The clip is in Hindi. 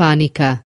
hispanica